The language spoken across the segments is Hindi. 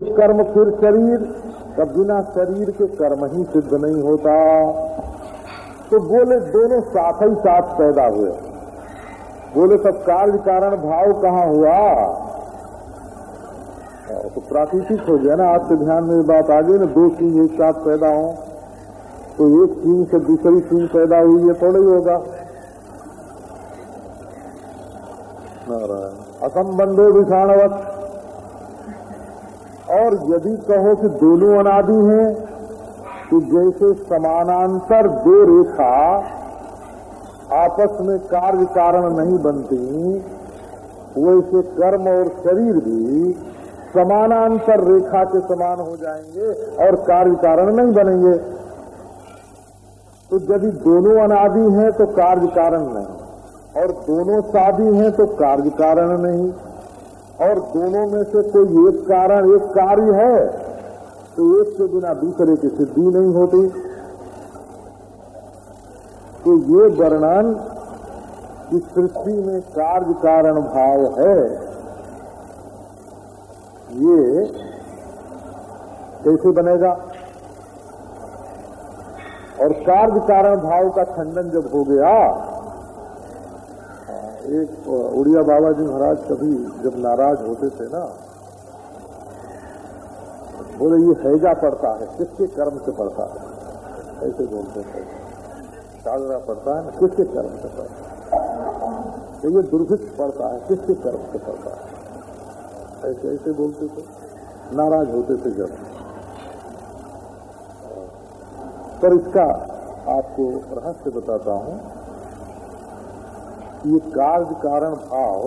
कर्म फिर शरीर, तब बिना शरीर के कर्म ही सिद्ध नहीं होता। तो बोले, दोनों साथ ही साथ पैदा हुए। बोले, तब कार्य कारण भाव कहाँ हुआ? तो प्राकृतिक हो गया ना आपके ध्यान में ये बात आ गई ना, दो चीज़ एक साथ पैदा हो तो एक चीज़ से दूसरी चीज़ पैदा हुई है थोड़ा ही होगा। असंबंधो विषाणवत। और यदि कहो कि दोनों अनादि हैं तो जैसे समानांतर दो रेखा आपस में कार्य कारण नहीं बनती, वैसे कर्म और शरीर भी समानांतर रेखा के समान हो जाएँगे और कार्य कारण नहीं बनेंगे। तो यदि दोनों अनादि हैं तो कार्य कारण नहीं, और दोनों शादी हैं तो कार्य कारण नहीं। और दोनों में से कोई एक कारण, एक कार्य है तो एक के बिना दूसरे की सिद्धि नहीं होती। तो ये वर्णन इस सृष्टि में कार्य कारण भाव है, ये कैसे बनेगा? और कार्य कारण भाव का खंडन जब हो गया एक उड़िया बाबा जी महाराज कभी जब नाराज़ होते थे ना, बोले, ये हैजा पड़ता है, किसके कर्म से पड़ता है? ऐसे बोलते थे। चादरा पड़ता है ना, किसके कर्म से पड़ता है? तो ये दुर्भिक्ष पड़ता है, किसके कर्म से पड़ता है? ऐसे ऐसे बोलते थे। नाराज़ होते थे जब। पर इसका आपको रहस्य बताता हूँ। ये कार्य कारण भाव,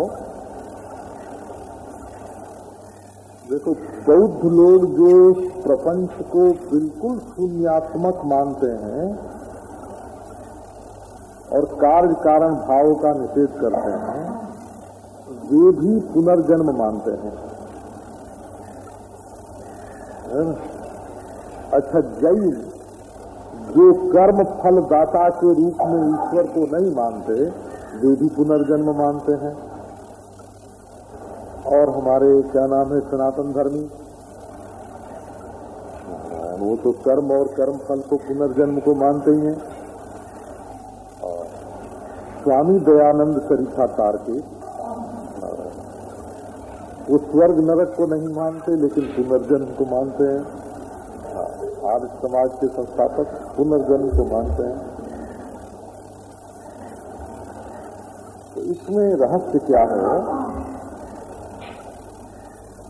देखो, बौद्ध लोग जो प्रपंच को बिल्कुल शून्यात्मक मानते हैं और कार्य कारण भाव का निषेध करते हैं, वे भी पुनर्जन्म मानते हैं। अच्छा जैन जो कर्म फल दाता के रूप में ईश्वर को नहीं मानते वे भी पुनर्जन्म मानते हैं। और हमारे, क्या नाम है, सनातन धर्मी? वो तो कर्म और कर्म फल को पुनर्जन्म को मानते ही हैं। स्वामी दयानंद सरिखा तार के वो स्वर्ग नरक को नहीं मानते, लेकिन पुनर्जन्म को मानते हैं। आर्य समाज के संस्थापक पुनर्जन्म को मानते हैं। तो इसमें रहस्य क्या है?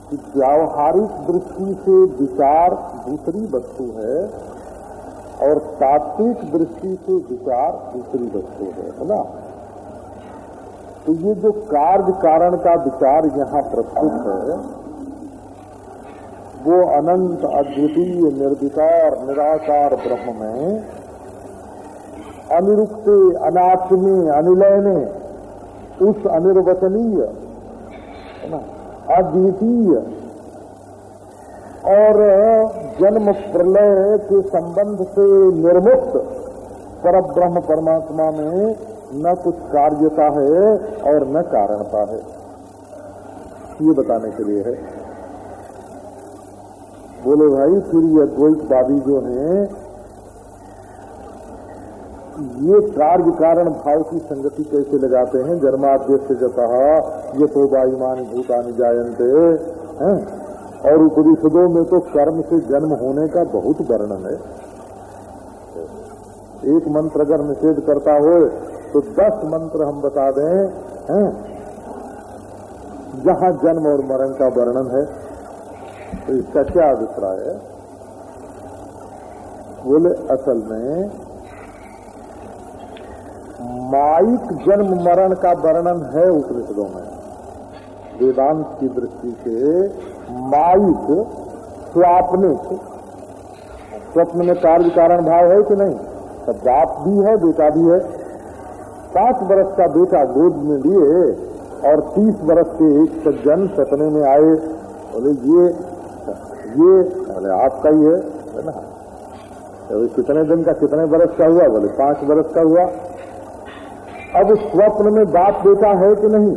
कि व्यावहारिक दृष्टि से विचार दूसरी वस्तु है और तात्विक दृष्टि से विचार दूसरी वस्तु है है ना? तो ये जो कार्य कारण का विचार यहाँ प्रस्तुत है, वो अनंत अद्वितीय निर्विकार निराकार ब्रह्म में, अनिरुक्ते अनात्मे, अनिलयने उस अनिर्वचनीय, है अद्वितीय और जन्म प्रलय के संबंध से निर्मुक्त पर ब्रह्म परमात्मा में न कुछ कार्यता है और न कारणता है। ये बताने के लिए है। बोले भाई, फिर ये द्वैतवादी जो हैं ये कार्य कारण भाव की संगति कैसे लगाते हैं? जन्माद्यस्य जता, ये तो वायुमान भूतानि जायंते हैं? और उपनिषदों में तो कर्म से जन्म होने का बहुत वर्णन है। एक मंत्र अगर निषेध करता हो तो दस मंत्र हम बता दें, हैं? जहाँ जन्म और मरण का वर्णन है। तो इसका क्या अभिप्राय है? बोले, असल में माइक जन्म मरण का वर्णन है उपनिषदों में। वेदांत की दृष्टि से माइक स्वाप्निक स्वप्न में कार्य कारण भाव है कि नहीं? तो बाप भी है, बेटा भी है। पाँच वर्ष का बेटा गोद में लिए और तीस वर्ष के एक सज्जन सपने में आए। बोले, ये ये, बोले, आपका ही है है ना? तो कितने दिन का, कितने बरस का हुआ? बोले, पाँच बरस का हुआ। अब स्वप्न में बाप बेटा है कि नहीं?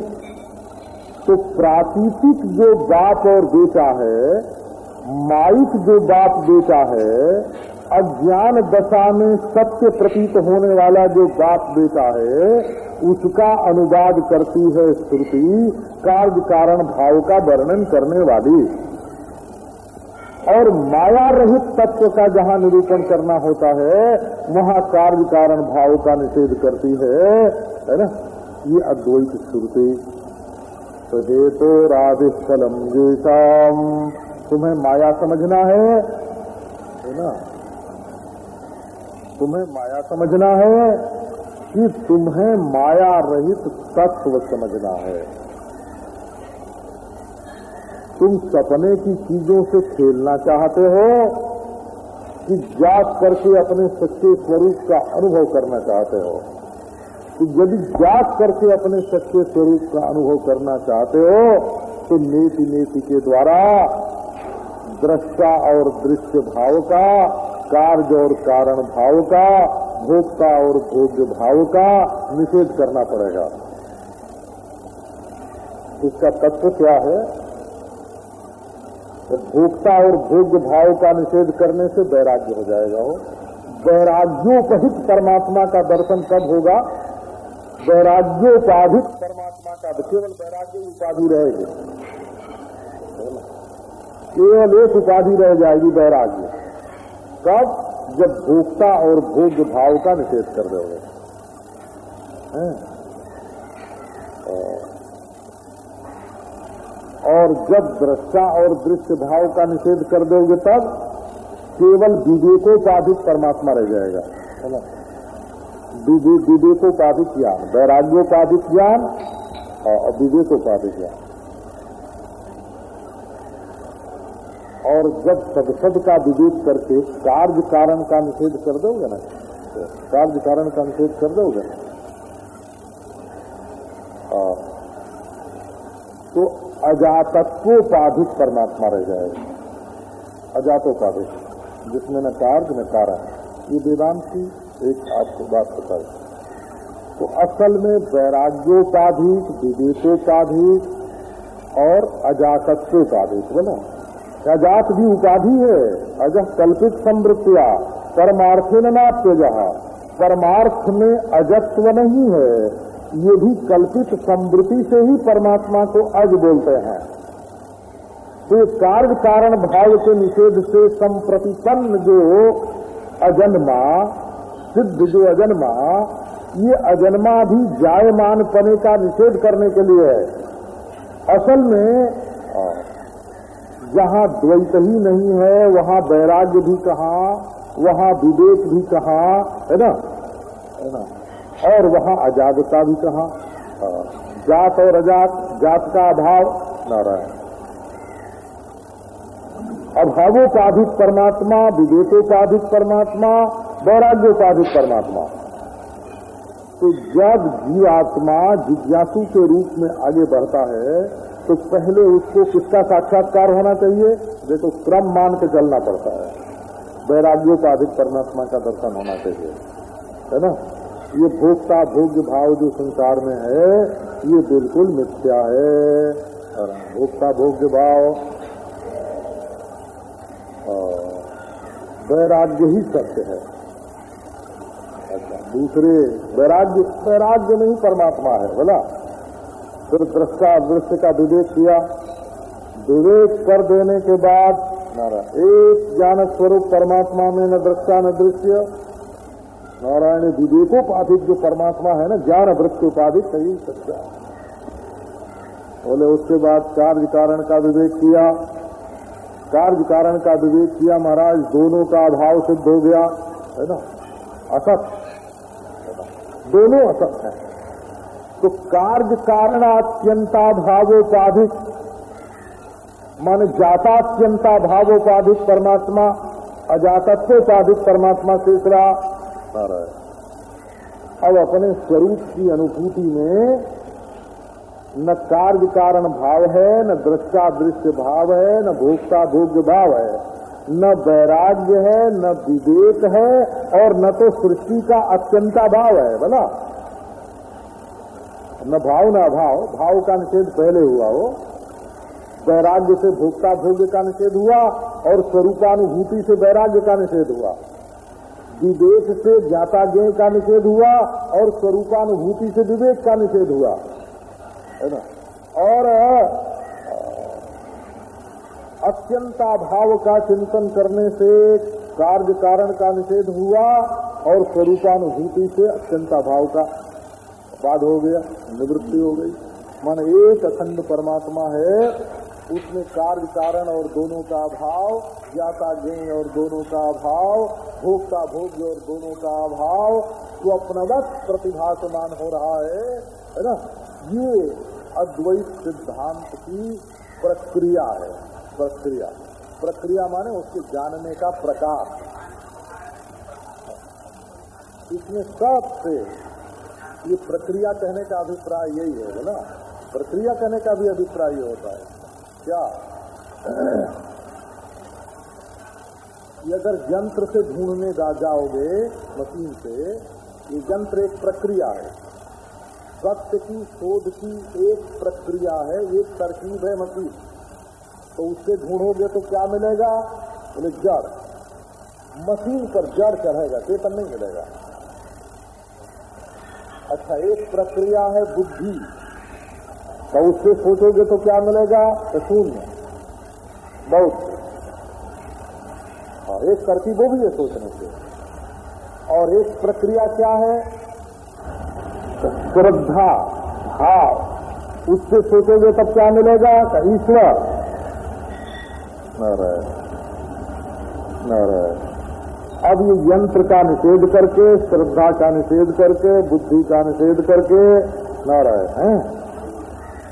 तो प्रातीतिक जो बाप और बेटा है, माइक जो बाप बेटा है, अज्ञान दशा में सत्य प्रतीत होने वाला जो बाप बेटा है, उसका अनुवाद करती है श्रुति, कार्य कारण भाव का वर्णन करने वाली। और माया रहित तत्व का जहाँ निरूपण करना होता है, वहाँ कार्य कारण भाव का निषेध करती है। है ना? ये अद्वैत श्रुति। तो हे तो राधिस्थलम जेसाम तुम्हें माया समझना है। है ना? तुम्हें माया समझना है कि तुम्हें माया रहित तत्व समझना है। तुम सपने की चीज़ों से खेलना चाहते हो, कि जाग करके अपने सच्चे स्वरूप का अनुभव करना चाहते हो। कि यदि जाग करके अपने सच्चे स्वरूप का अनुभव करना चाहते हो तो नेति नेति के द्वारा दृष्टा और दृश्य भाव का, कार्य और कारण भाव का, भोक्ता और भोग्य भाव का निषेध करना पड़ेगा। इसका तत्व क्या है? तो भोक्ता और भोग्य भाव का निषेध करने से वैराग्य हो जाएगा वो। वैराग्योपहित परमात्मा का दर्शन कब होगा? वैराग्योपाधिक परमात्मा का केवल वैराग्य उपाधि रहेगी। केवल एक उपाधि रह जाएगी वैराग्य। कब? जब भोक्ता और भोग्य भाव का निषेध कर दोगे। और जब दृष्टा और दृश्य भाव का निषेध कर दोगे तब केवल विवेकोपाधिक परमात्मा रह जाएगा। विवेकोपाधिक ज्ञान, वैराग्योपाधिक ज्ञान और विवेकोपाधिक ज्ञान। और जब सदसद का विवेक करके कार्य कारण का निषेध कर दोगे ना कार्य कारण का निषेध कर दोगे ना। तो अजातत्वोपाधिक परमात्मा रह जाएगा। अजातोपाधिक जिसमें न कार्य, न कारण। ये वेदांत की एक आपको बात बताई। तो असल में वैराग्योपाधिक, विवेकोपाधिक और अजातत्वोपाधिक बोला अजात भी उपाधि है। अजह कल्पित समृत्या परमार्थे नाप्य जहा परमार्थ में अजत्व नहीं है। ये भी कल्पित समृद्धि से ही परमात्मा को अज बोलते हैं। तो कार्य कारण भाव के निषेध से संप्रतिपन्न जो अजन्मा, सिद्ध जो अजन्मा, ये अजन्मा भी जायमान पने का निषेध करने के लिए है। असल में, जहाँ द्वैत ही नहीं है, वहाँ वैराग्य भी कहा, वहाँ विवेक भी कहा, है ना? है ना? और वहाँ अजागता भी कहा। जात और अजात, जात का अभाव, नारायण। अभावोपाधिक परमात्मा विवेकोपाधिक परमात्मा वैराग्योपाधिक परमात्मा। तो जब जीवात्मा जिज्ञासु के रूप में आगे बढ़ता है तो पहले उसको किसका साक्षात्कार होना चाहिए? देखो, क्रम मान के चलना पड़ता है। वैराग्योपाधिक परमात्मा का दर्शन होना चाहिए। है ना? ये भोक्ता भोग्य भाव जो संसार में है, ये बिल्कुल मिथ्या है। भोक्ता भोग्य भाव वैराग्य ही सत्य है। अच्छा दूसरे, वैराग्य वैराग्य नहीं परमात्मा है, बोला। फिर दृष्टा दृश्य का विवेक किया। विवेक कर देने के बाद एक ज्ञान स्वरूप परमात्मा में न दृष्टा, न दृश्य। नारायण विवेकोपाधिक जो परमात्मा है ना, ज्ञान वृत्ति उपाधिक सही सच्चा। बोले, उसके बाद कार्य कारण का विवेक किया। कार्य कारण का विवेक किया, महाराज, दोनों का अभाव सिद्ध हो गया, है ना? असत। दोनों असत है। तो कार्य कारणात्यंताभावोपाधिक, मान जातात्यंता भावोपाधिक परमात्मा, अजातत्वोपाधिक परमात्मा शेष रहा नारायण अब अपने स्वरूप की अनुभूति में न कार्य कारण भाव है, न दृष्टा दृश्य भाव है, न भोक्ता भोग्य भाव है। न वैराग्य है, न विवेक है, और न तो सृष्टि का अत्यंता भाव है बोला न भाव न अभाव, भाव का निषेध पहले हुआ हो। वैराग्य से भोक्ता भोग्य का निषेध हुआ, और स्वरूपानुभूति से वैराग्य का निषेध हुआ। विवेक से ज्ञाता ज्ञ का निषेध हुआ और स्वरूपानुभूति से विवेक का निषेध हुआ। है ना? और अत्यंताभाव का चिंतन करने से कार्य कारण का निषेध हुआ और स्वरूपानुभूति से अत्यंताभाव का बाद हो गया, निवृत्ति हो गई। मन एक अखंड परमात्मा है, उसमें कार्य कारण और दोनों का अभाव ज्ञाता ज्ञ और दोनों का अभाव, भोक्ता भोग्य और दोनों का अभाव स्वप्नवत प्रतिभासमान हो रहा है है ना? ये अद्वैत सिद्धांत की प्रक्रिया है, प्रक्रिया। प्रक्रिया माने उसके जानने का प्रकार। इसमें सबसे ये प्रक्रिया कहने का अभिप्राय यही है ना? प्रक्रिया कहने का भी अभिप्राय होता है। क्या? अगर यंत्र से ढूँढने जाओगे, मशीन से, ये यंत्र एक प्रक्रिया है। सत्य की, शोध की एक प्रक्रिया है एक तरकीब है मशीन। तो उससे ढूंढोगे तो क्या मिलेगा? बोले, जड़। मशीन पर जड़ चढ़ेगा, चेतन नहीं मिलेगा। अच्छा एक प्रक्रिया है बुद्धि। तो उससे सोचोगे तो क्या मिलेगा? तो शून्य। बहुत। एक करती वो भी है सोचने से। और एक प्रक्रिया क्या है? श्रद्धा, भाव। उससे सोचोगे तब क्या मिलेगा? ईश्वर। न रहे अब ये यंत्र का निषेध करके, श्रद्धा का निषेध करके, बुद्धि का निषेध करके न रहे हैं?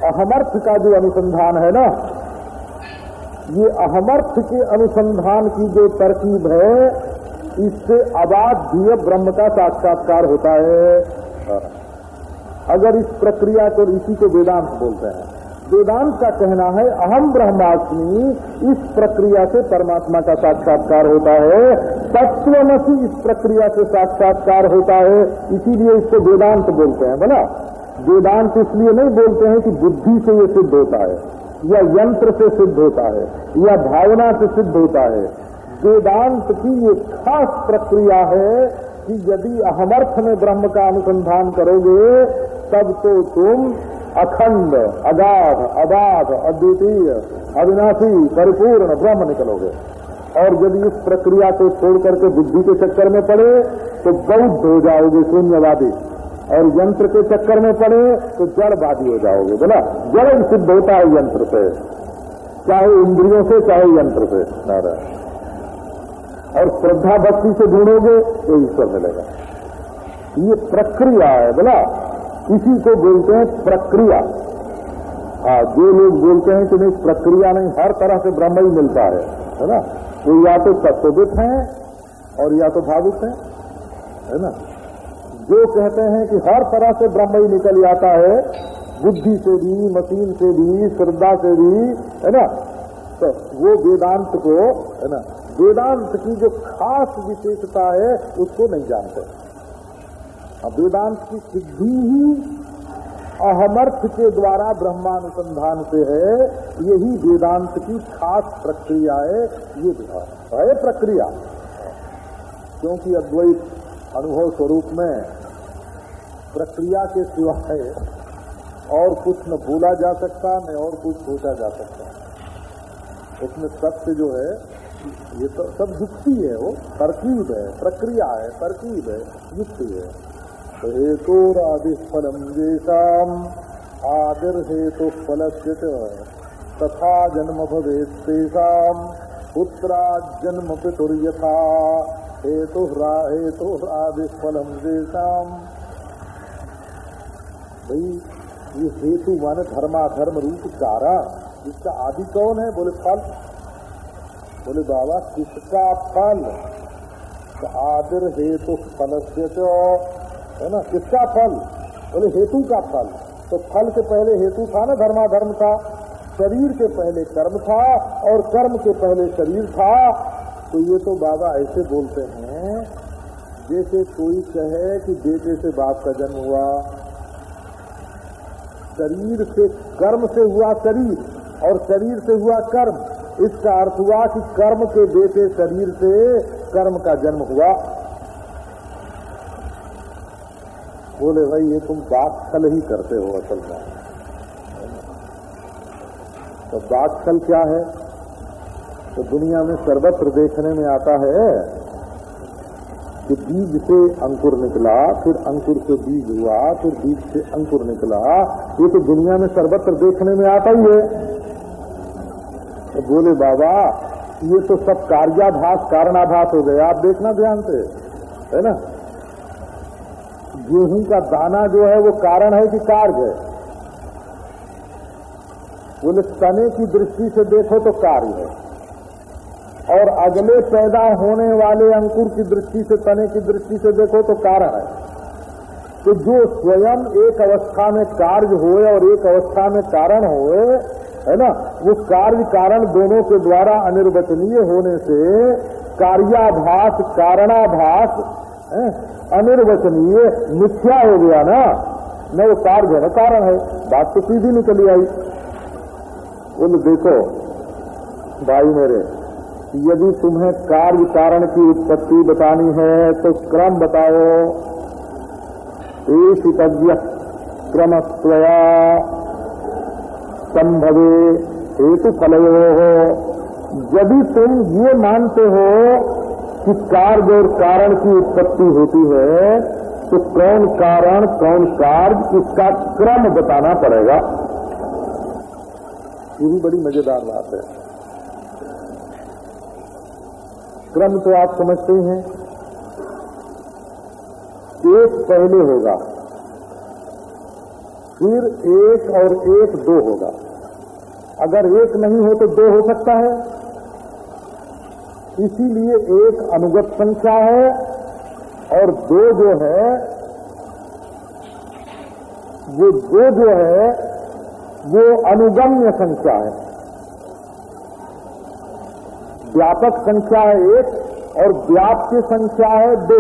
अहमर्थ का जो अनुसंधान है ना ये अहमर्थ के अनुसंधान की जो तरकीब है, इससे अबाध्य ब्रह्म का साक्षात्कार होता है। अगर इस प्रक्रिया को इसी को वेदांत बोलते हैं। वेदांत का कहना है, अहम ब्रह्मास्मि, इस प्रक्रिया से परमात्मा का साक्षात्कार होता है। तत्वमसी इस प्रक्रिया से साक्षात्कार होता है। इसीलिए इसको वेदांत बोलते हैं बोला वेदांत इसलिए नहीं बोलते हैं कि बुद्धि से ये सिद्ध होता है। या यंत्र से सिद्ध होता है, या भावना से सिद्ध होता है। वेदांत की ये खास प्रक्रिया है कि यदि अहमर्थ में ब्रह्म का अनुसंधान करोगे, तब तो तुम अखंड, अगाध, अबाध, अद्वितीय, अविनाशी, परिपूर्ण ब्रह्म निकलोगे। और यदि इस प्रक्रिया को छोड़ करके बुद्धि के चक्कर में पड़े तो बौद्ध हो जाओगे शून्यवादी। और यंत्र के चक्कर में पड़े तो जड़ जड़वादी हो जाओगे। बोला, जड़ सिद्ध होता है यंत्र से। चाहे इंद्रियों से, चाहे यंत्र से, नारायण। और श्रद्धा भक्ति से ढूंढोगे तो ईश्वर मिलेगा। ये प्रक्रिया है, बोला। इसी को बोलते हैं प्रक्रिया। हाँ जो लोग बोलते हैं कि नहीं, प्रक्रिया नहीं, हर तरह से ब्रह्म ही मिलता है है ना? वो या तो तत्वित हैं, और या तो भाविक हैं, है ना? जो कहते हैं कि हर तरह से ब्रह्म ही निकल जाता है, बुद्धि से भी, मशीन से भी, श्रद्धा से भी, है ना? तो वो वेदांत को, है ना? वेदांत की जो खास विशेषता है, उसको नहीं जानते। अब वेदांत की सिद्धि ही अहमर्थ के द्वारा ब्रह्मानुसंधान से है, यही वेदांत की खास प्रक्रिया है, ये है प्रक्रिया। क्योंकि अद्वैत अनुभव स्वरूप में प्रक्रिया के सिवाय और कुछ न बोला जा सकता, न और कुछ सोचा जा सकता। उसमें सत्य जो है, ये तो सब युक्ति है वो। तरकीब है, प्रक्रिया है, तरकीब है, युक्ति है। तो हेतु आदि फलम जेसाम आदिर हेतु फल तथा जन्म भवेद पुत्रा जन्म पितुर्यथा। हेतु हेतु आदि फलम जेसाम भाई, ये हेतु माने धर्माधर्म रूप कारण इसका आदि कौन है? बोले फल। बोले बाबा, किसका फल? तो आदिर हेतु फल से है ना? किसका फल? बोले हेतु का फल। तो फल के पहले हेतु था ना धर्माधर्म था शरीर के पहले कर्म था और कर्म के पहले शरीर था। तो ये तो बाबा ऐसे बोलते हैं, जैसे कोई कहे कि बेटे से बाप का जन्म हुआ शरीर से, कर्म से हुआ शरीर और शरीर से हुआ कर्म। इसका अर्थ हुआ कि कर्म के बेटे शरीर से कर्म का जन्म हुआ। बोले, भाई, ये तुम बात छल ही करते हो असल में। तो बात छल क्या है? तो दुनिया में सर्वत्र देखने में आता है कि बीज से अंकुर निकला, फिर अंकुर से बीज हुआ, फिर बीज से अंकुर निकला। ये तो दुनिया में सर्वत्र देखने में आता ही है। तो बोले, बाबा, ये तो सब कार्याभास, कारणाभास हो गया। आप देखना ध्यान से, है ना? गेहूँ का दाना जो है, वो कारण है कि कार्य है। बोले, तने की दृष्टि से देखो तो कार्य है। और अगले पैदा होने वाले अंकुर की दृष्टि से, तने की दृष्टि से देखो तो कारण है। तो जो स्वयं एक अवस्था में कार्य होए और एक अवस्था में कारण होए, है ना, वो कार्य कारण दोनों के द्वारा अनिर्वचनीय होने से कार्याभास, कारणाभास अनिर्वचनीय, मिथ्या हो गया ना, न वो कार्य है कारण है। बात तो सीधी निकली आई। बोले, देखो, भाई मेरे यदि तुम्हें कार्य कारण की उत्पत्ति बतानी है तो क्रम बताओ। एशितव्य क्रमस्वया संभवे हेतु फलयो। हो यदि तुम ये मानते हो कि कार्य और कारण की उत्पत्ति होती है तो कौन कारण, कौन कार्य, इसका क्रम बताना पड़ेगा। ये भी बड़ी मज़ेदार बात है। क्रम तो आप समझते ही एक पहले होगा, फिर एक और एक दो होगा। अगर एक नहीं हो तो दो हो सकता है। इसीलिए एक अनुगत संख्या है और दो जो है, वो दो जो है, वो अनुगम्य संख्या है। व्यापक संख्या है एक और व्याप्य संख्या है दो।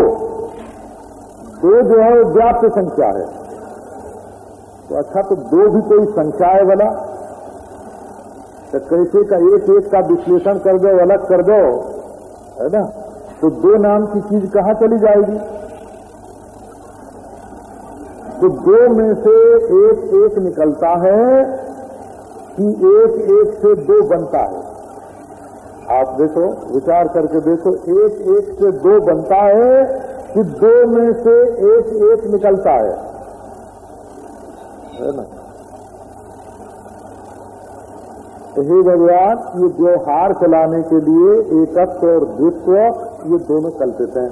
दो जो है वो व्याप्य संख्या है। तो अच्छा तो दो भी कोई संख्या है वाला तो कैसे का एक एक का विश्लेषण कर दो, अलग कर दो, है ना? तो दो नाम की चीज़ कहाँ चली जाएगी? तो दो में से एक एक निकलता है कि एक एक से दो बनता है। आप देखो, विचार करके देखो, एक एक से दो बनता है कि दो में से एक एक निकलता है। है ना? हे भगवान, ये व्यवहार चलाने के लिए एकत्व और द्वित्व, ये दोनों कल्पित हैं।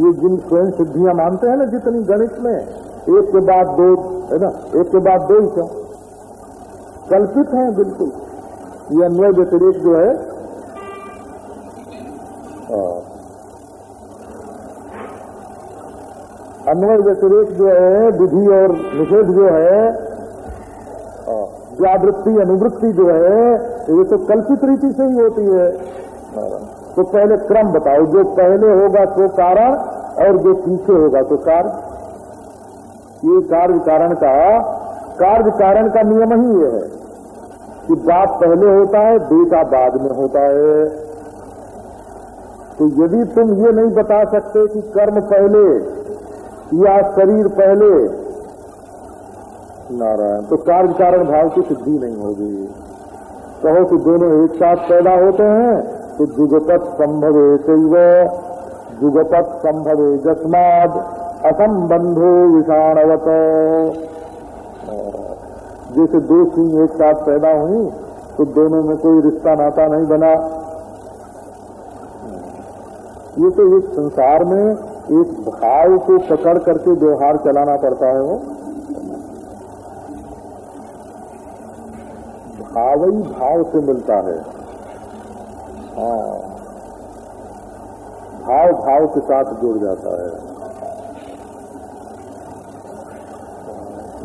ये जिन स्वयं सिद्धियाँ मानते हैं ना, जितनी गणित में, एक के बाद दो, है ना? एक के बाद दो ही कल्पित हैं, बिल्कुल। ये अन्वय व्यतिरेक जो है अन्वय व्यतिरेक जो है, विधि और निषेध जो है व्यावृत्ति, अनुवृत्ति जो है, ये तो कल्पित रीति से ही होती है। तो पहले क्रम बताओ, जो पहले होगा तो कारण, और जो पीछे होगा तो कार्य ये कार्य कारण का, कार्य कारण का नियम ही ये है कि बाप पहले होता है, बेटा बाद में होता है। तो यदि तुम ये नहीं बता सकते कि कर्म पहले या शरीर पहले, नारायण तो कार्य कारण भाव की सिद्धि नहीं होगी। कहो कि दोनों एक साथ पैदा होते हैं तो जुगपत संभवे शैव जुगपत संभवे जस्माद असंबंधो विषाणवत। जैसे दो सिंह एक साथ पैदा हुई तो दोनों में कोई रिश्ता नाता नहीं बना। ये तो इस संसार में एक भाव को पकड़ करके व्यवहार चलाना पड़ता है वो। भाव ही भाव से मिलता है। हाँ। भाव भाव के साथ जुड़ जाता है।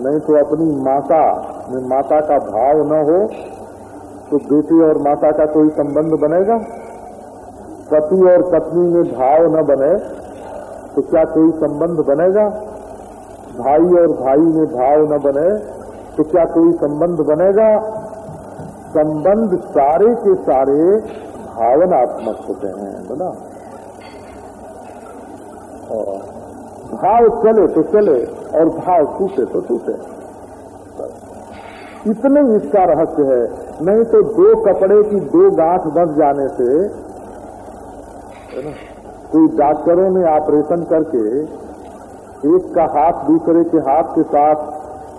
नहीं तो अपनी माता में माता का भाव न हो तो बेटी और माता का कोई संबंध बनेगा? पति और पत्नी में भाव न बने तो क्या कोई संबंध बनेगा? भाई और भाई में भाव न बने तो क्या कोई संबंध बनेगा? संबंध सारे के सारे भावनात्मक होते हैं बोला भाव चले तो चले, और भाव टूटे तो टूटे। इतने इसका रहस्य है। नहीं तो दो कपड़े की दो गांठ बस जाने से कोई डॉक्टरों ने ऑपरेशन करके एक का हाथ दूसरे के हाथ के साथ,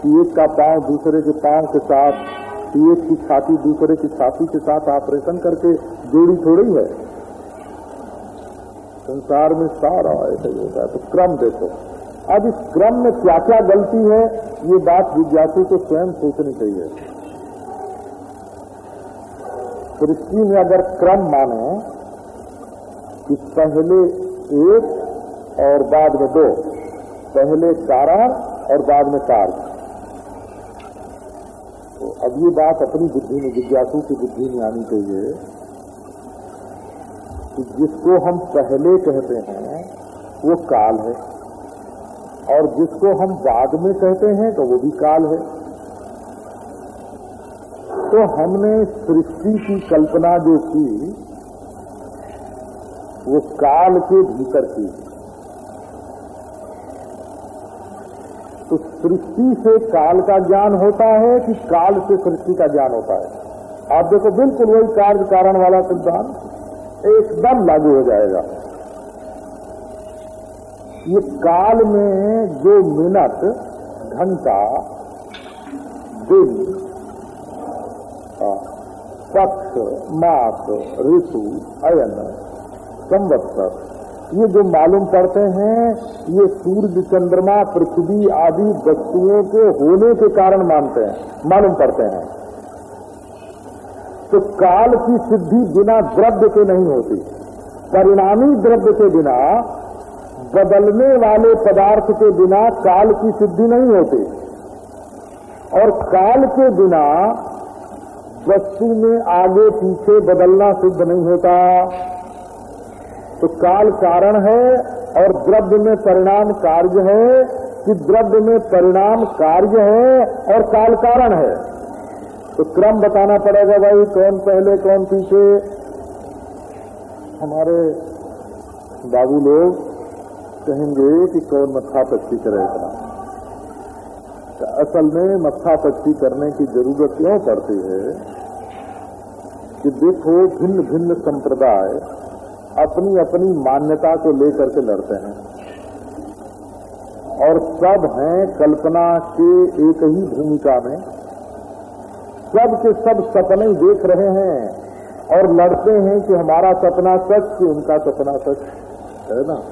एक का पाँव दूसरे के पाँव के साथ, एक की छाती दूसरे की छाती के साथ ऑपरेशन करके जोड़ी थोड़ी है। संसार में सारा ऐसा ही होता है तो क्रम देखो। अब इस क्रम में क्या क्या गलती है, ये बात विद्यार्थी को स्वयं सोचनी चाहिए। सृष्टि में अगर क्रम माने कि पहले एक और बाद में दो, पहले कारण और बाद में कार्य तो अब ये बात अपनी बुद्धि में, जिज्ञासु की बुद्धि में आनी चाहिए कि जिसको हम पहले कहते हैं, वो काल है। और जिसको हम बाद में कहते हैं तो वो भी काल है। तो हमने सृष्टि की कल्पना जो की वो काल के भीतर की तो सृष्टि से काल का ज्ञान होता है कि काल से सृष्टि का ज्ञान होता है। आप देखो, बिल्कुल वही कार्य कारण वाला सिद्धांत एकदम लागू हो जाएगा। ये काल में जो मिनट घंटा, दिन पक्ष मास ऋतु, अयन संवत्सर। ये जो मालूम पड़ते हैं, ये सूर्य, चंद्रमा, पृथ्वी आदि वस्तुओं के होने के कारण मानते हैं, मालूम पड़ते हैं। तो काल की सिद्धि बिना द्रव्य के नहीं होती। परिणामी द्रव्य के बिना, बदलने वाले पदार्थ के बिना काल की सिद्धि नहीं होती। और काल के बिना वस्तु में आगे पीछे बदलना सिद्ध नहीं होता। तो काल कारण है और द्रव्य में परिणाम कार्य है कि द्रव्य में परिणाम कार्य है और काल कारण है। तो क्रम बताना पड़ेगा भाई, कौन पहले, कौन पीछे। हमारे बाबू लोग कहेंगे कि कौन मत्था पच्ची करेगा तो असल में मत्था पच्ची करने की ज़रूरत क्यों पड़ती है कि देखो भिन्न भिन्न संप्रदाय अपनी अपनी मान्यता को लेकर के लड़ते हैं। और सब हैं कल्पना के एक ही भूमिका में। सब के सब सपने देख रहे हैं और लड़ते हैं कि हमारा सपना सच कि उनका सपना सच। है ना?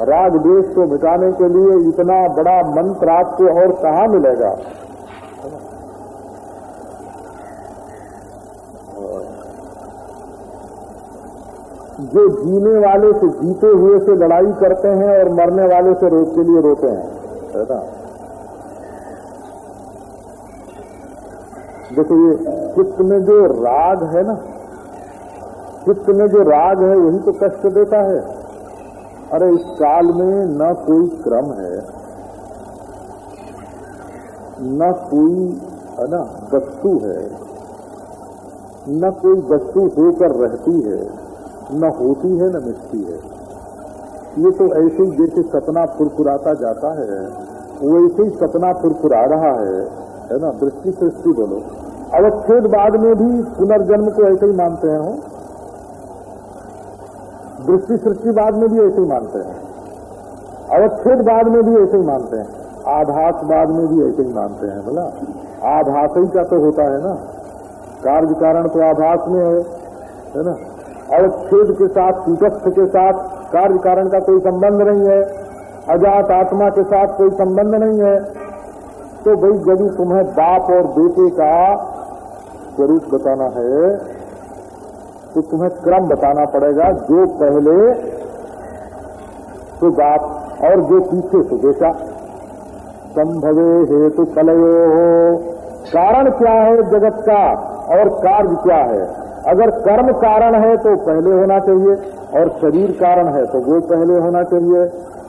राग देश को मिटाने के लिए इतना बड़ा मंत्र आपको और कहा मिलेगा? जो जीने वाले से जीते हुए से लड़ाई करते हैं और मरने वाले से रोक के लिए रोते हैं। है ना? देखो ये चित्त में जो राग है ना, चित्त में जो राग है वही तो कष्ट देता है। अरे, इस काल में न कोई क्रम है। न कोई, है ना, वस्तु है। न कोई वस्तु होकर रहती है। न होती है, न मिटती है। ये तो ऐसे ही जैसे सपना फुरफुराता जाता है वैसे ही सपना फुरफुरा रहा है है ना? दृष्टि सृष्टि बोलो। अवच्छेद बाद में भी पुनर्जन्म को ऐसे ही मानते हैं दृष्टि सृष्टि बाद में भी ऐसे ही मानते हैं। अवच्छेद बाद में भी ऐसे ही मानते हैं। आभास बाद में भी ऐसे ही मानते हैं, बोला? आभास ही का तो होता है ना। कार्य कारण तो आभास में है है ना? अवच्छेद के साथ कूटस्थ के साथ कार्य कारण का कोई संबंध नहीं है, अजात आत्मा के साथ कोई संबंध नहीं है तो भाई यदि तुम्हें बाप और बेटे का स्वरूप बताना है तो तुम्हें क्रम बताना पड़ेगा, जो पहले तो बाप और जो पीछे तो बेटा। संभवे हेतु कलयो हो। कारण क्या है जगत का और कार्य क्या है? अगर कर्म कारण है तो पहले होना चाहिए, और शरीर कारण है तो वो पहले होना चाहिए,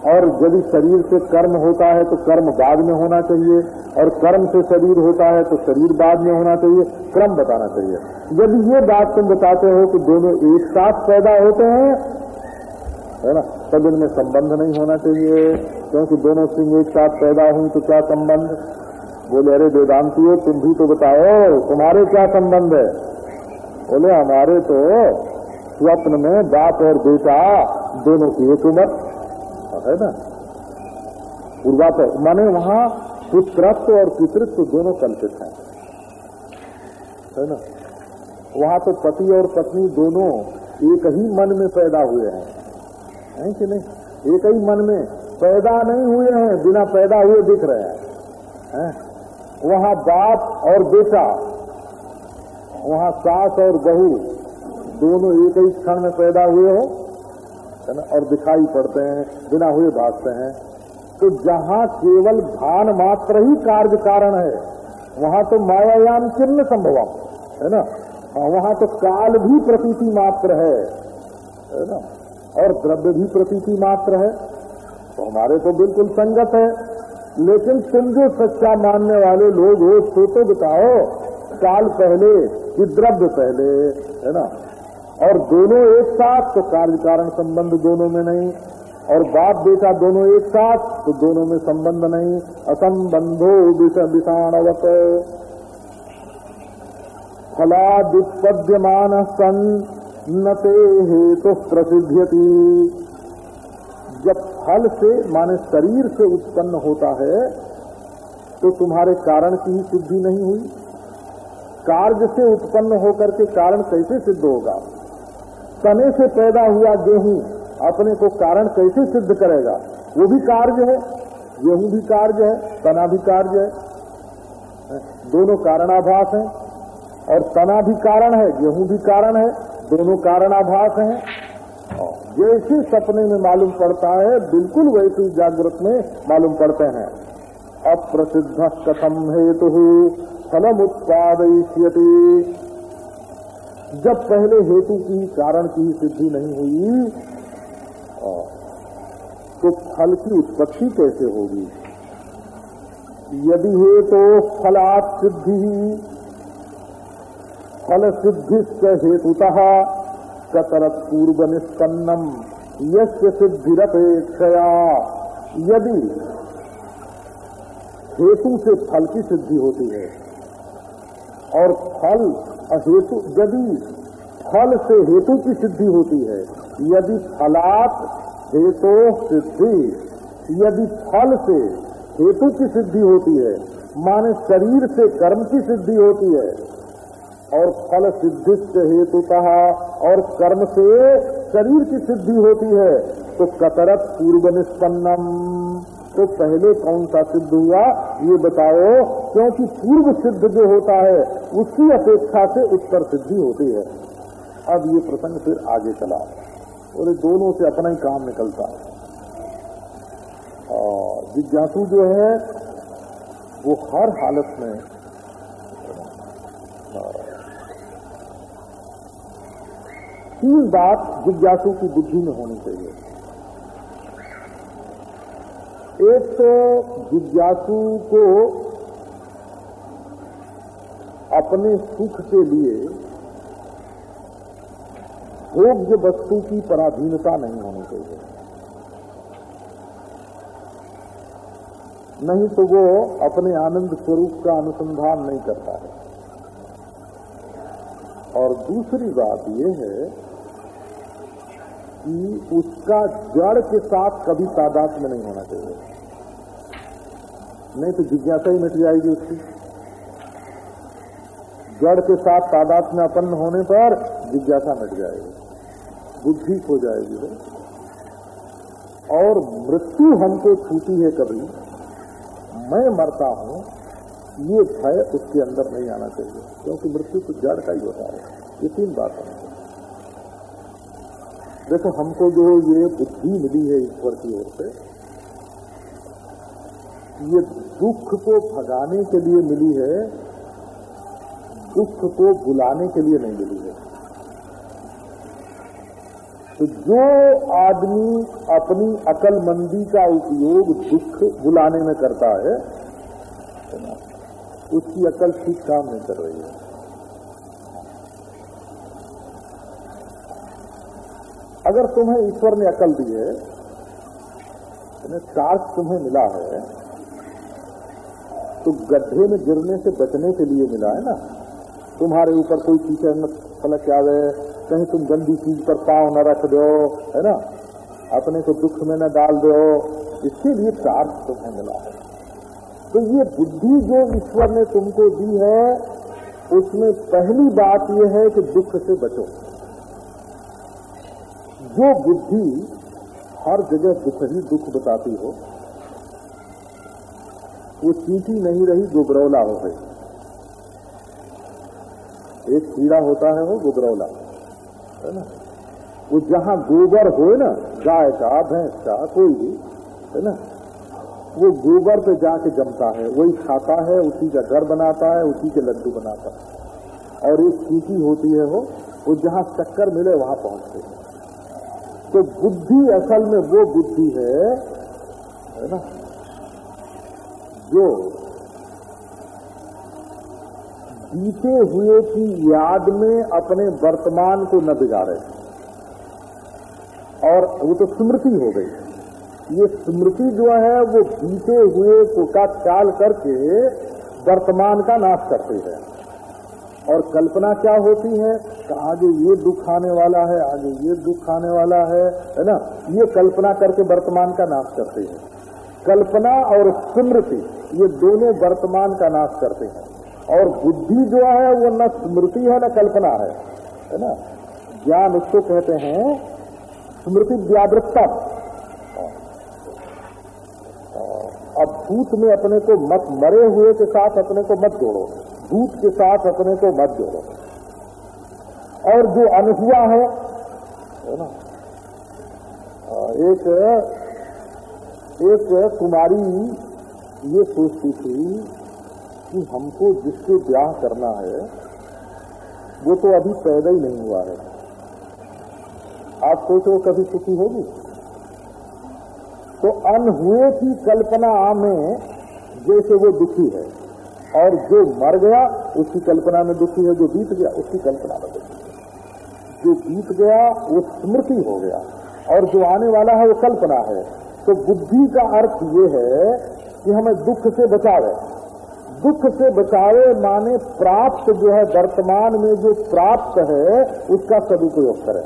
और यदि शरीर से कर्म होता है तो कर्म बाद में होना चाहिए, और कर्म से शरीर होता है तो शरीर बाद में होना चाहिए, क्रम बताना चाहिए। यदि ये बात तुम बताते हो कि दोनों एक साथ पैदा होते हैं, है ना, तब इनमें संबंध नहीं होना चाहिए, क्योंकि दोनों सिंह एक साथ पैदा हुई तो क्या संबंध? बोले, अरे वेदांतियों, तुम भी तो बताओ, तुम्हारे क्या संबंध है? बोले, हमारे तो स्वप्न में बाप और बेटा दोनों की एक उम्र। है ना? पूर्वापर, माने वहाँ पुत्रत्व और पितृत्व दोनों कल्पित हैं। है ना? वहाँ तो पति और पत्नी दोनों एक ही मन में पैदा हुए हैं। है कि नहीं? एक ही मन में पैदा नहीं हुए हैं, बिना पैदा हुए दिख रहे हैं। है? वहाँ बाप और बेटा वहाँ सास और बहू दोनों एक ही क्षण में पैदा हुए हो, है ना, और दिखाई पड़ते हैं, बिना हुए भागते हैं। तो जहाँ केवल भान मात्र ही कार्य कारण है, वहाँ तो मायायाम चिन्ह संभव है ना? हाँ वहाँ तो काल भी प्रतीति मात्र है है ना? और द्रव्य भी प्रतीति मात्र है। तो हमारे तो बिल्कुल संगत है, लेकिन तुम जो सच्चा मानने वाले लोग हो तो तो बताओ, काल पहले कि द्रव्य पहले, है ना? और दोनों एक साथ तो कार्य कारण संबंध दोनों में नहीं, और बाप बेटा दोनों एक साथ तो दोनों में संबंध नहीं। असंबंधो विषाणवत फलादुत्पद्यमान सन नते हेतु तो प्रसिद्ध्यति। जब फल से, माने शरीर से उत्पन्न होता है तो तुम्हारे कारण की ही सिद्धि नहीं हुई। कार्य से उत्पन्न होकर के कारण कैसे सिद्ध होगा? तने से पैदा हुआ गेहूँ अपने को कारण कैसे सिद्ध करेगा? वो भी कार्य है, गेहूँ भी कार्य है, तना भी कार्य है। दोनों कारणाभास हैं और तना भी कारण है, गेहूँ भी कारण है, दोनों कारणाभास हैं। जैसे सपने में मालूम पड़ता है, बिल्कुल वैसे जागृत में मालूम पड़ते हैं। अप्रसिद्ध कथम हेतु फलम उत्पादयिष्यति जब पहले हेतु की, कारण की सिद्धि नहीं हुई तो फल की उत्पत्ति कैसे होगी? यदि हेतु तो फलात् सिद्धि, फल सिद्धि हेतुतः कतरत पूर्व निष्पन्नम यश सिद्धिरपेक्षया। यदि हेतु से फल की सिद्धि होती है और फल हेतु यदि फल से हेतु की सिद्धि होती है, यदि फलात हेतु सिद्धि, यदि फल से हेतु की सिद्धि होती है, माने शरीर से कर्म की सिद्धि होती है, और फल सिद्धिस्त हेतुतः, और कर्म से शरीर की सिद्धि होती है तो कतरत पूर्व निष्पन्नम तो पहले कौन सा सिद्ध हुआ, ये बताओ, क्योंकि पूर्व सिद्ध जो होता है, उसकी अपेक्षा से उत्तर सिद्धि होती है। अब ये प्रसंग फिर आगे चला। और दोनों से अपना ही काम निकलता। और जिज्ञासु जो है, वो हर हालत में, तीन बात जिज्ञासु की बुद्धि में होनी चाहिए। एक तो जिज्ञासु को अपने सुख के लिए भोग्य वस्तु की पराधीनता नहीं होनी चाहिए। नहीं तो वो अपने आनंद स्वरूप का अनुसंधान नहीं करता है। और दूसरी बात ये है कि उसका जड़ के साथ कभी तादाद में नहीं होना चाहिए। नहीं तो जिज्ञासा ही मिट जाएगी उसकी। जड़ के साथ तादाद में अपन्न होने पर जिज्ञासा मिट जाएगी। बुद्धि खो जाएगी और मृत्यु हमको छूटी है कभी। मैं मरता हूँ, ये भय उसके अंदर नहीं आना चाहिए, क्योंकि मृत्यु तो जड़ का ही होता है। ये तीन बात है। देखो, हमको जो ये बुद्धि मिली है ईश्वर की ओर से ये दुख को भगाने के लिए मिली है, दुख को बुलाने के लिए नहीं मिली है। तो जो आदमी अपनी अकलमंदी का उपयोग दुख बुलाने में करता है, उसकी अकल ठीक काम नहीं कर रही है। अगर तुम्हें ईश्वर ने अकल दी है टार्च तुम्हें मिला है तो गड्ढे में गिरने से बचने के लिए मिला है ना? तुम्हारे ऊपर कोई कीचड़ न फलक आवे, कहीं तुम गंदी चीज़ पर पाव न रख दो, है ना? अपने को दुख में न डाल दो। इसके लिए टार्च तुम्हें मिला है। तो ये बुद्धि जो ईश्वर ने तुमको दी है, उसमें पहली बात यह है कि दुख से बचो। जो बुद्धि हर जगह दुख ही दुख बताती हो वो चीटी नहीं रही, गुबरौला हो गई। एक कीड़ा होता है वो गुबरौला, है ना? वो जहाँ गोबर हो ना, गाय का, भैंस का, कोई भी, है ना? वो गोबर पे जाके जमता है, वही खाता है, उसी का घर बनाता है, उसी के लड्डू बनाता है। और एक चीटी होती है वो वो जहाँ चक्कर मिले, वहाँ पहुँचते हैं। तो बुद्धि असल में वो बुद्धि है है ना? जो बीते हुए की याद में अपने वर्तमान को न बिगाड़े, और वो तो स्मृति हो गई ये स्मृति जो है, वो बीते हुए को का ख्याल करके वर्तमान का नाश करती है। और कल्पना क्या होती है आगे ये दुख आने वाला है, आगे ये दुख आने वाला है है ना? ये कल्पना करके वर्तमान का नाश करते हैं। कल्पना और स्मृति, ये दोनों वर्तमान का नाश करते हैं। और बुद्धि जो है, वो न स्मृति है, न कल्पना है। है ना? ज्ञान उसको कहते हैं स्मृति व्यावृत्ता अब भूत में अपने को मत मरे हुए के साथ अपने को मत जोड़ो। भूत के साथ अपने को मत जोड़ो। और जो अनहुआ है है ना? एक एक कुमारी ये सोचती थी कि हमको जिससे ब्याह करना है, वो तो अभी पैदा ही नहीं हुआ है। आप सोचो कभी सुखी होगी? तो अनहुए की कल्पना में जैसे वो दुखी है, और जो मर गया, उसकी कल्पना में दुखी है, जो बीत गया, उसकी कल्पना में दुखी है। जो बीत गया, वो स्मृति हो गया, और जो आने वाला है, वो कल्पना है। तो बुद्धि का अर्थ ये है कि हमें दुख से बचावे। दुख से बचावे माने प्राप्त जो है, वर्तमान में जो प्राप्त है, उसका सदुपयोग करें।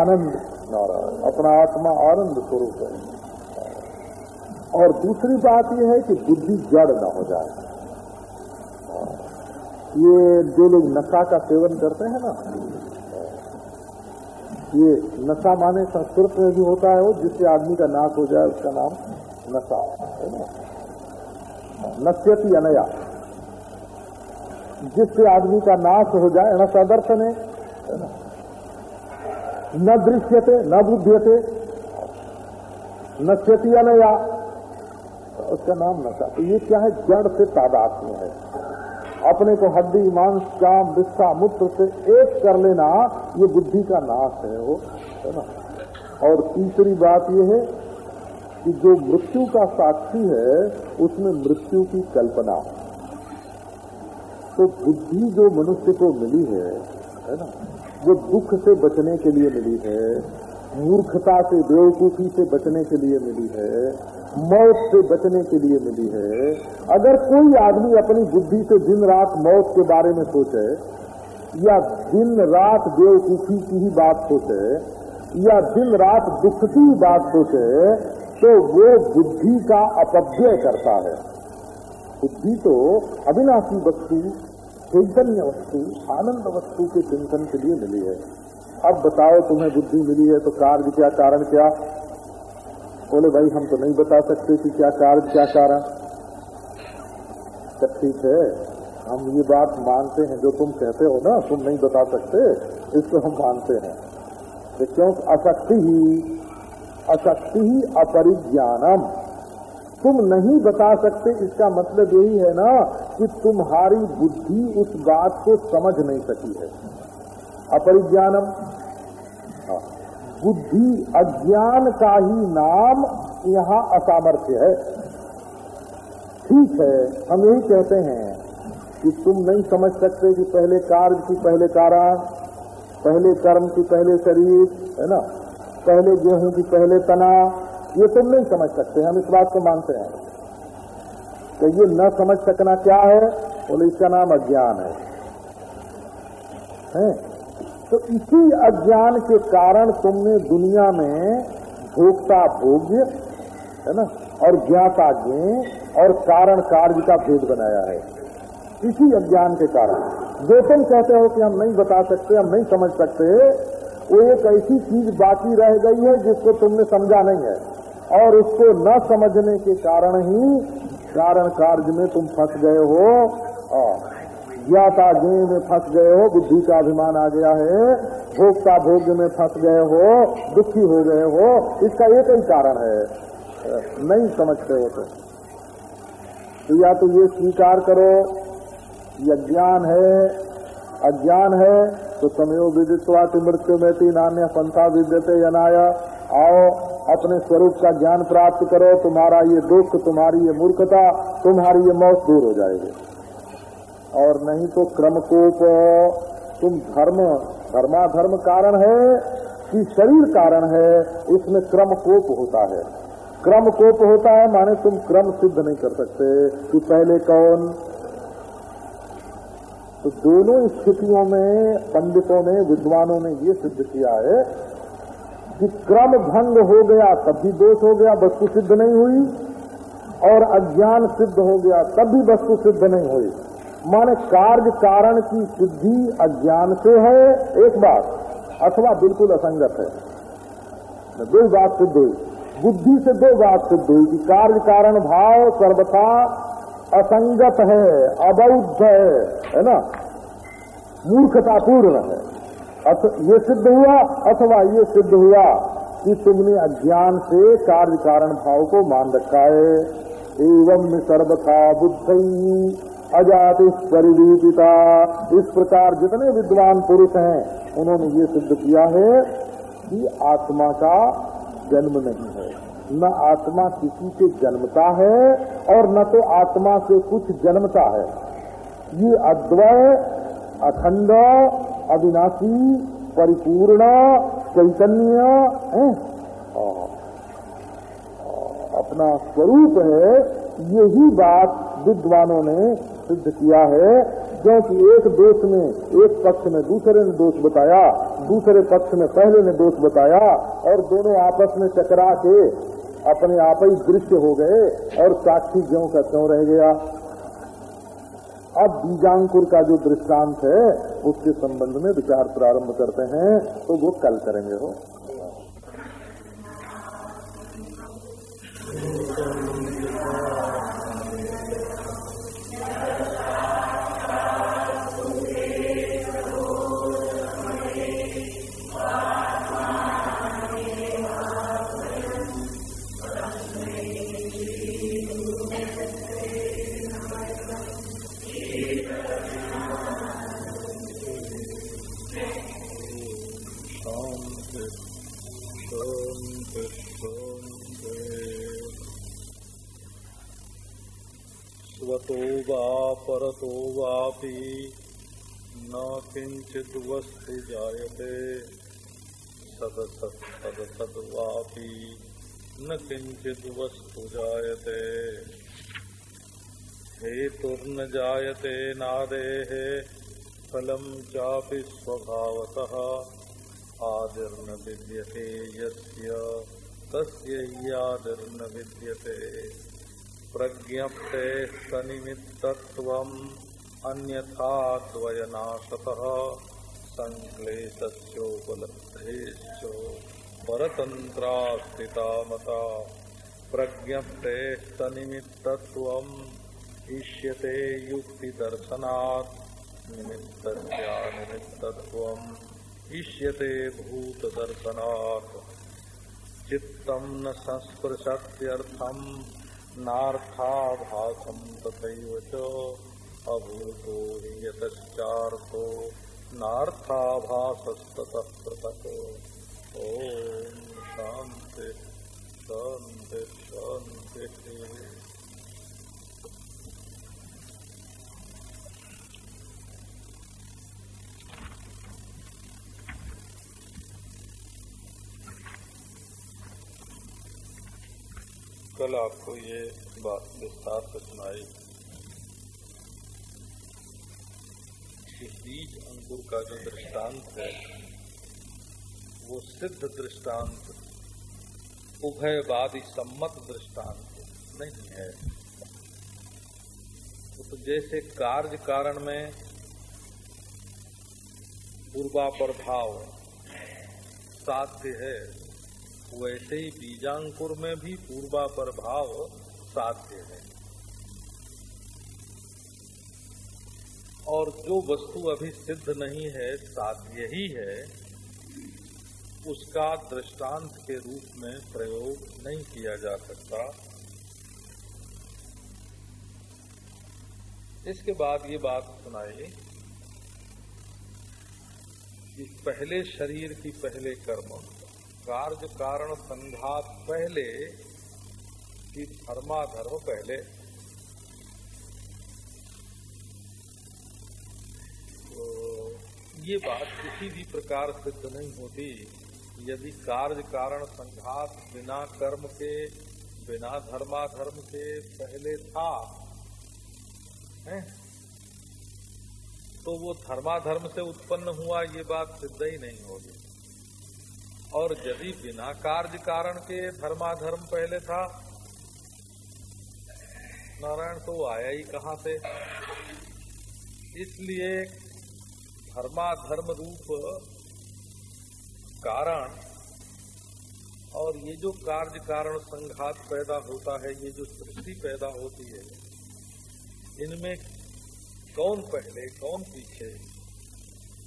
आनंद, नारायण, अपना आत्मा आनंद स्वरूप है। और दूसरी बात यह है कि बुद्धि जड़ न हो जाए। ये जो लोग नशा का सेवन करते हैं ना ये नशा माने संस्कृत में भी होता है वो, जिससे आदमी का नाश हो जाए, उसका नाम नशा है ना? नश्यति अनया। जिससे आदमी का नाश हो जाए नशा दर्शन है ना? न दृश्यते, न बुद्ध्यते। नश्यति अनया, उसका नाम नशा। तो ये क्या है? जड़ से तादाद में है। अपने को हड्डी, मांस काम विस्सा मूत्र से एक कर लेना, ये बुद्धि का नाश है वो, है ना? और तीसरी बात ये है कि जो मृत्यु का साक्षी है, उसमें मृत्यु की कल्पना। तो बुद्धि जो मनुष्य को मिली है है ना? वो दुख से बचने के लिए मिली है, मूर्खता से, बेवकूफ़ी से बचने के लिए मिली है मौत से बचने के लिए मिली है। अगर कोई आदमी अपनी बुद्धि से दिन रात मौत के बारे में सोचे, या दिन रात बेवकूफ़ी की ही बात सोचे, या दिन रात दुख की बात सोचे तो वो बुद्धि का अपव्यय करता है। बुद्धि तो अविनाशी वस्तु, चैतन्य वस्तु, आनंद वस्तु के चिंतन के लिए मिली है। अब बताओ तुम्हें बुद्धि मिली है तो कार्य क्या कारण क्या? बोले, भाई, हम तो नहीं बता सकते कि क्या कार्य क्या कारण तो ठीक है, हम ये बात मानते हैं जो तुम कहते हो ना, तुम नहीं बता सकते, इसको हम मानते हैं। तो क्यों? अशक्ति ही अशक्ति ही अपरिज्ञानम। तुम नहीं बता सकते, इसका मतलब यही है ना, कि तुम्हारी बुद्धि उस बात को समझ नहीं सकी है। अपरिज्ञानम। बुद्धि अज्ञान का ही नाम यहाँ असामर्थ्य है। ठीक है हम यही कहते हैं कि तुम नहीं समझ सकते कि पहले कार्य की पहले कारण पहले कर्म की पहले शरीर है ना? पहले गेहूँ की पहले तना ये तुम नहीं समझ सकते हम इस बात को मानते हैं। तो ये न समझ सकना क्या है? बोले इसका नाम अज्ञान है, है? तो इसी अज्ञान के कारण तुमने दुनिया में भोक्ता भोग्य, है ना, और ज्ञाता ज्ञ, और कारण कार्य का भेद बनाया है। इसी अज्ञान के कारण। जो तुम कहते हो कि हम नहीं बता सकते, हम नहीं समझ सकते। वो एक ऐसी चीज़ बाकी रह गई है जिसको तुमने समझा नहीं है। और उसको न समझने के कारण ही कारण कार्य में तुम फंस गए हो। ज्ञाता ज्ञ में फंस गए हो बुद्धि का अभिमान आ गया है भोक्ता भोग्य में फंस गए हो दुखी हो गए हो इसका एक ही कारण है। नहीं समझते हो तो, तो या तो ये स्वीकार करो ये अज्ञान है अज्ञान है तो समयो विदित्वा मृत्यु में तीन अन्य पंथा विद्यते यनाया। आओ अपने स्वरूप का ज्ञान प्राप्त करो तुम्हारा ये दुख तुम्हारी ये मूर्खता तुम्हारी ये मौत दूर हो जाएगी। और नहीं तो क्रम कोप तुम धर्म, धर्माधर्म कारण है कि शरीर कारण है, उसमें क्रम कोप होता है। क्रम कोप होता है माने तुम क्रम सिद्ध नहीं कर सकते कि पहले कौन। तो दोनों स्थितियों में, पंडितों ने विद्वानों ने ये सिद्ध किया है कि क्रम भंग हो गया तब भी दोष हो गया, वस्तु सिद्ध नहीं हुई। और अज्ञान सिद्ध हो गया तब भी वस्तु सिद्ध नहीं हुई। माने कार्य कारण की सिद्धि अज्ञान से है, एक बात, अथवा बिल्कुल असंगत है। दो बात सिद्ध हुई बुद्धि से दो बात सिद्ध हुई कि कार्य कारण भाव सर्वथा असंगत है, अबौद्ध है है ना? मूर्खतापूर्ण है। ये सिद्ध हुआ, अथवा ये सिद्ध हुआ कि तुमने अज्ञान से कार्य कारण भाव को मान रखा है। एवं सर्वथा बुद्ध अजाति परिदीपिता इस प्रकार जितने विद्वान पुरुष हैं, उन्होंने ये सिद्ध किया है कि आत्मा का जन्म नहीं है। न आत्मा किसी से जन्मता है और न तो आत्मा से कुछ जन्मता है। ये अद्वय अखंड, अविनाशी, परिपूर्ण, चैतन्य, है? अपना स्वरूप है, यही बात विद्वानों ने सिद्ध किया है, क्योंकि एक दोष में एक पक्ष में दूसरे ने दोष बताया, दूसरे पक्ष में पहले ने दोष बताया, और दोनों आपस में टकरा के अपने आप ही दृश्य हो गए, और साक्षी ज्यो का क्यों रह गया। अब बीजांकुर का जो दृष्टांत है, उसके संबंध में विचार प्रारंभ करते हैं तो वो कल करेंगे हो। परतो वापि न किंचित वस्तु जायते। सदसत सदसत वापि न किंचित वस्तु जायते। हेतुर्न जायते नादेः फलं चापि स्वभावतः। आदिर्न विद्यते यस्य, तस्य यादिर्न विद्यते। प्रज्ञप्ते सनिमित्तत्वम् अन्यथाद्वयनाशतः सङ्क्लेशस्योपलब्धेश्च परतन्त्रास्थिता मता प्रज्ञप्ते सनिमित्तत्वम् इष्यते युक्तिदर्शनात् निमित्तस्यानिमित्तत्वम् इष्यते भूतदर्शनात्। चित्तम् न संस्पृशत्यर्थम् नार्थाभासम तथैव च अभूतो यतश्चार्थो पृथक्। ओम शांति शांति शांति कल आपको ये बात विस्तार से सुनाई। कि बीज अंकुर का जो दृष्टांत है, वो सिद्ध दृष्टांत, उभयवादी सम्मत दृष्टांत नहीं है। तो जैसे कार्य कारण में पूर्वापर भाव साध्य है। वैसे ही बीजांकुर में भी पूर्वापर भाव साध्य है। और जो वस्तु अभी सिद्ध नहीं है, साध्य ही है, उसका दृष्टांत के रूप में प्रयोग नहीं किया जा सकता। इसके बाद ये बात सुनाई कि पहले शरीर की पहले कर्म। कार्य कारण संघात पहले कि धर्माधर्म पहले। तो ये बात किसी भी प्रकार सिद्ध नहीं होती। यदि कार्य कारण संघात बिना कर्म के, बिना धर्माधर्म के पहले था, है? तो वो धर्माधर्म से उत्पन्न हुआ ये बात सिद्ध ही नहीं होगी। और यदि बिना कार्य कारण के धर्माधर्म पहले था, नारायण तो आया ही कहाँ से? इसलिए धर्माधर्म रूप कारण और ये जो कार्य कारण संघात पैदा होता है, ये जो सृष्टि पैदा होती है, इनमें कौन पहले, कौन पीछे?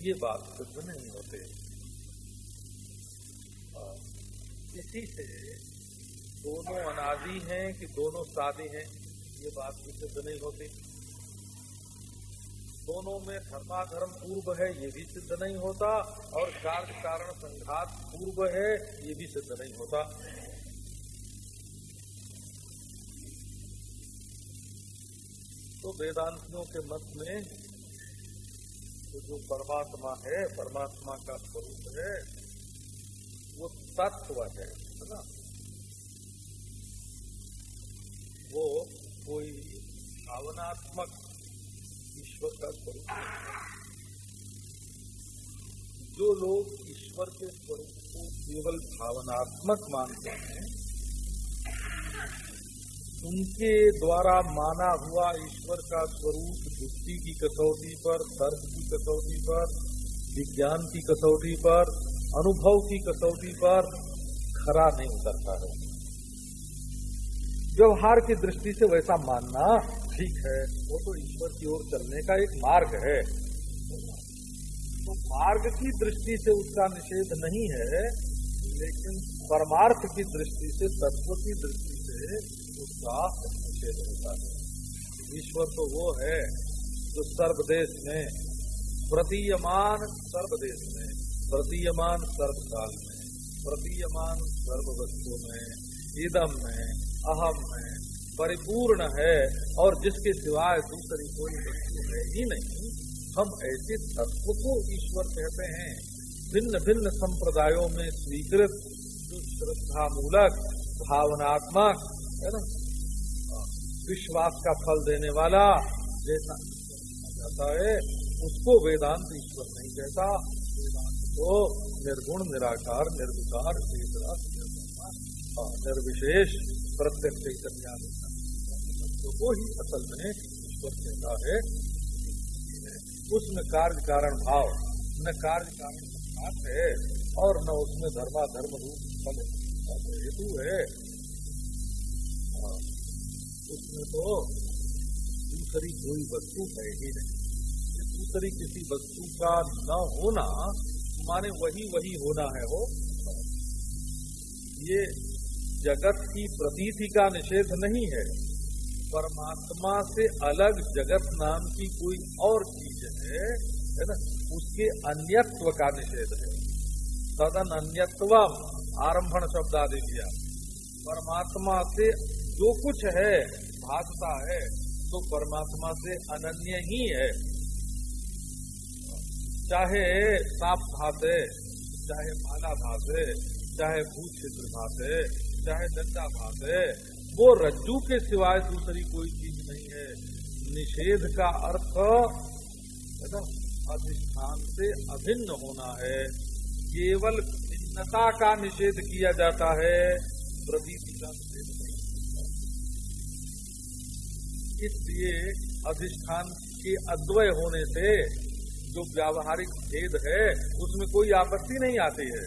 ये बात सिद्ध नहीं होते। इसी से दोनों अनादि हैं कि दोनों सादे हैं? ये बात भी सिद्ध नहीं होती। दोनों में धर्माधर्म पूर्व है, ये भी सिद्ध नहीं होता, और कार्य कारण संघात पूर्व है, ये भी सिद्ध नहीं होता। तो वेदांतियों के मत में तो जो परमात्मा है, परमात्मा का स्वरूप है वो तत्व है ना? वो कोई भावनात्मक ईश्वर का स्वरूप जो लोग ईश्वर के स्वरूप को केवल भावनात्मक मानते हैं, उनके द्वारा माना हुआ ईश्वर का स्वरूप बुद्धि की कसौटी पर, तर्क की कसौटी पर, विज्ञान की कसौटी पर अनुभव की कसौटी पर खरा नहीं उतरता है। व्यवहार की दृष्टि से वैसा मानना ठीक है। वो तो ईश्वर की ओर चलने का एक मार्ग है। तो मार्ग की दृष्टि से उसका निषेध नहीं है, लेकिन परमार्थ की दृष्टि से, तत्व की दृष्टि से उसका निषेध होता है। ईश्वर तो वो है जो सर्वदेश में, प्रतीयमान सर्वदेश में प्रतीयमान सर्वकाल में प्रतीयमान सर्व वस्तु में इदम में अहम में, परिपूर्ण है और जिसके सिवाय दूसरी कोई वस्तु है ही नहीं, हम ऐसे तत्व को ईश्वर कहते हैं। भिन्न भिन्न संप्रदायों में स्वीकृत जो श्रद्धा मूलक भावनात्मक, है ना? विश्वास का फल देने वाला जैसा जाता है, उसको वेदांत ईश्वर नहीं कहता। तो निर्गुण, निराकार, निर्विकार निर्विशेष, प्रत्यक्ष चैतन्य तो वो ही असल में ईश्वर कहता है। उसमें कार्य कारण भाव, न कार्य कारण है, और न उसमें धर्माधर्म रूप फल हेतु है। उसमें तो दूसरी कोई वस्तु है ही नहीं। दूसरी किसी वस्तु का न होना माने वही वही होना है वो। ये जगत की प्रतीति का निषेध नहीं है। परमात्मा से अलग जगत नाम की कोई और चीज़ है है ना? उसके अन्यत्व का निषेध है। तदन अन्यत्व आरंभण शब्द आदि दिया। परमात्मा से जो कुछ है, भागता है तो परमात्मा से अनन्य ही है। चाहे साप भाषे चाहे माला भाषे चाहे भूत क्षेत्र भाषे चाहे दंडा भाषे वो रज्जू के सिवाय दूसरी कोई चीज़ नहीं है। निषेध का अर्थ है ना अधिष्ठान से अभिन्न होना है। केवल भिन्नता का निषेध किया जाता है प्रतीति का निषेध इसलिए अधिष्ठान के अद्वय होने से जो व्यावहारिक भेद है उसमें कोई आपत्ति नहीं आती है।